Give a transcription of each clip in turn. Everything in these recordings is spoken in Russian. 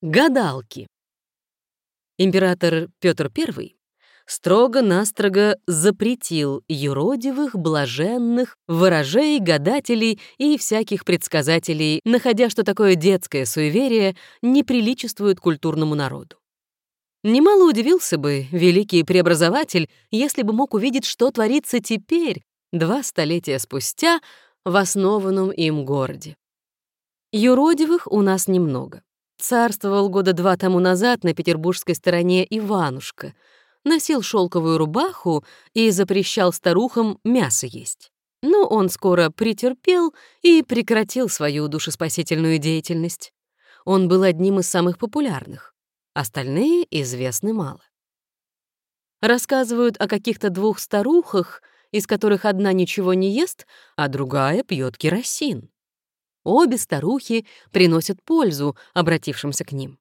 Гадалки. Император Петр I строго-настрого запретил юродивых, блаженных, ворожей, гадателей и всяких предсказателей, находя, что такое детское суеверие не приличествует культурному народу. Немало удивился бы великий преобразователь, если бы мог увидеть, что творится теперь, два столетия спустя, в основанном им городе. Юродивых у нас немного. Царствовал года два тому назад на петербургской стороне Иванушка, носил шелковую рубаху и запрещал старухам мясо есть. Но он скоро претерпел и прекратил свою душеспасительную деятельность. Он был одним из самых популярных. Остальные известны мало. Рассказывают о каких-то двух старухах, из которых одна ничего не ест, а другая пьет керосин. Обе старухи приносят пользу обратившимся к ним.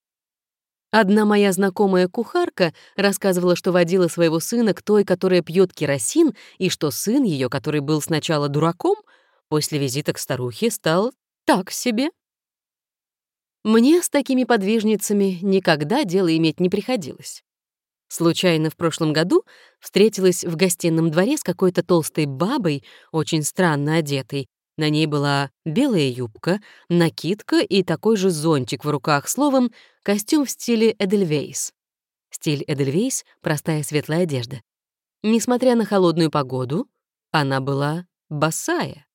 Одна моя знакомая кухарка рассказывала, что водила своего сына к той, которая пьет керосин, и что сын ее, который был сначала дураком, после визита к старухе стал так себе. Мне с такими подвижницами никогда дело иметь не приходилось. Случайно в прошлом году встретилась в гостином дворе с какой-то толстой бабой, очень странно одетой, на ней была белая юбка, накидка и такой же зонтик в руках, словом, костюм в стиле Эдельвейс. Стиль Эдельвейс — простая светлая одежда. Несмотря на холодную погоду, она была босая.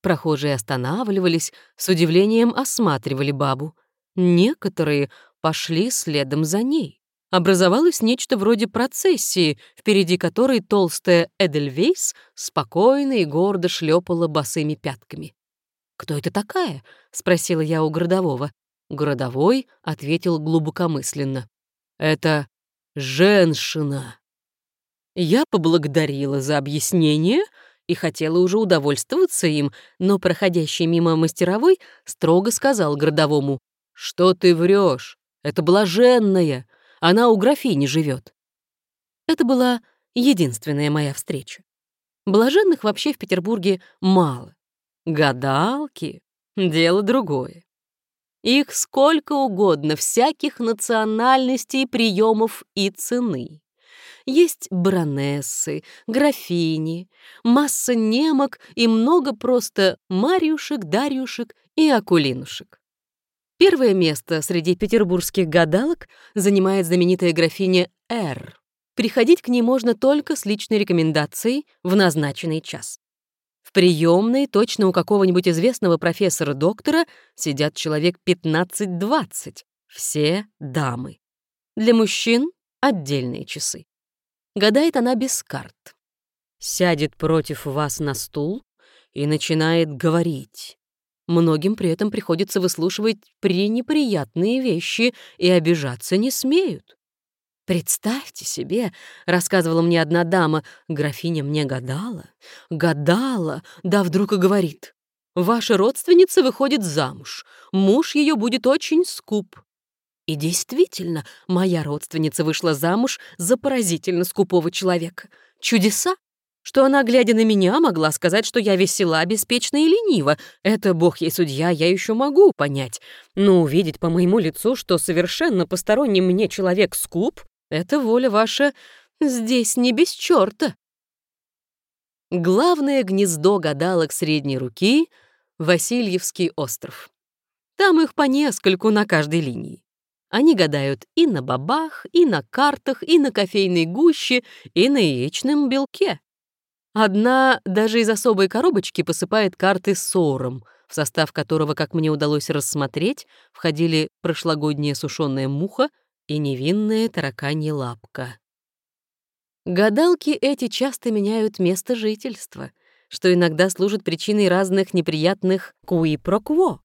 Прохожие останавливались, с удивлением осматривали бабу. Некоторые пошли следом за ней образовалось нечто вроде процессии, впереди которой толстая Эдельвейс спокойно и гордо шлепала босыми пятками. «Кто это такая?» — спросила я у городового. Городовой ответил глубокомысленно. «Это женщина». Я поблагодарила за объяснение и хотела уже удовольствоваться им, но проходящий мимо мастеровой строго сказал городовому, «Что ты врешь? Это блаженная, она у графини живет. Это была единственная моя встреча. Блаженных вообще в Петербурге мало. Гадалки — дело другое. Их сколько угодно, всяких национальностей, приемов и цены. Есть баронессы, графини, масса немок и много просто Марьюшек, Дарьюшек и Акулинушек. Первое место среди петербургских гадалок занимает знаменитая графиня Р. Приходить к ней можно только с личной рекомендацией в назначенный час. В приемной точно у какого-нибудь известного профессора-доктора сидят человек 15-20, все дамы. Для мужчин — отдельные часы. Гадает она без карт. Сядет против вас на стул и начинает говорить. Многим при этом приходится выслушивать пренеприятные вещи и обижаться не смеют. «Представьте себе», — рассказывала мне одна дама, графиня мне гадала, гадала, да вдруг и говорит, «Ваша родственница выходит замуж, муж ее будет очень скуп». И действительно, моя родственница вышла замуж за поразительно скупого человека. Чудеса? Что она, глядя на меня, могла сказать, что я весела, беспечна и ленива. Это, бог ей судья, я еще могу понять. Но увидеть по моему лицу, что совершенно посторонний мне человек скуп, это воля ваша здесь не без черта. Главное гнездо гадалок средней руки — Васильевский остров. Там их по нескольку на каждой линии. Они гадают и на бабах, и на картах, и на кофейной гуще, и на яичном белке. Одна даже из особой коробочки посыпает карты сором, в состав которого, как мне удалось рассмотреть, входили прошлогодняя сушеная муха и невинная тараканья лапка. Гадалки эти часто меняют место жительства, что иногда служит причиной разных неприятных «куи-про-кво».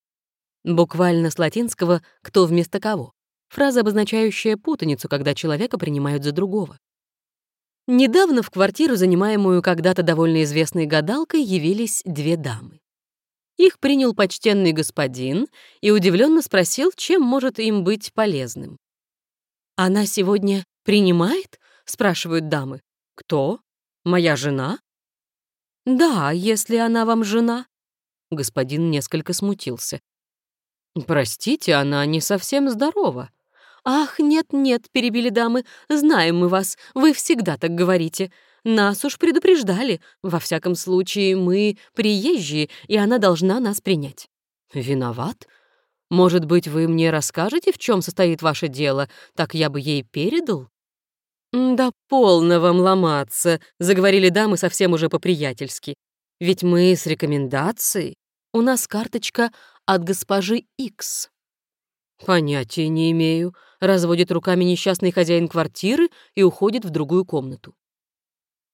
Буквально с латинского «кто вместо кого». Фраза, обозначающая путаницу, когда человека принимают за другого. Недавно в квартиру, занимаемую когда-то довольно известной гадалкой, явились две дамы. Их принял почтенный господин и удивленно спросил, чем может им быть полезным. «Она сегодня принимает?» — спрашивают дамы. «Кто? Моя жена?» «Да, если она вам жена». Господин несколько смутился. Простите, она не совсем здорова. Ах, нет-нет, перебили дамы, знаем мы вас, вы всегда так говорите. Нас уж предупреждали. Во всяком случае, мы приезжие, и она должна нас принять. Виноват? Может быть, вы мне расскажете, в чем состоит ваше дело? Так я бы ей передал? «Да полно вам ломаться», — заговорили дамы совсем уже по-приятельски. «Ведь мы с рекомендацией. У нас карточка от госпожи Икс». «Понятия не имею», — разводит руками несчастный хозяин квартиры и уходит в другую комнату.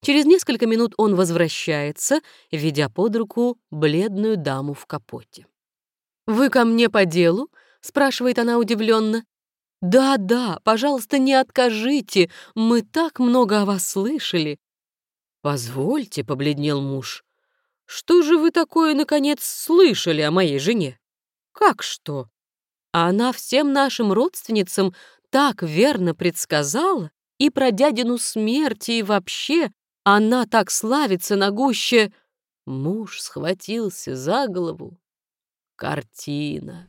Через несколько минут он возвращается, ведя под руку бледную даму в капоте. «Вы ко мне по делу?» — спрашивает она удивленно. «Да-да, пожалуйста, не откажите, мы так много о вас слышали». «Позвольте», — побледнел муж, — «что же вы такое, наконец, слышали о моей жене?» «Как что?» Она всем нашим родственницам так верно предсказала, и про дядину смерти, и вообще она так славится на гуще. Муж схватился за голову. Картина.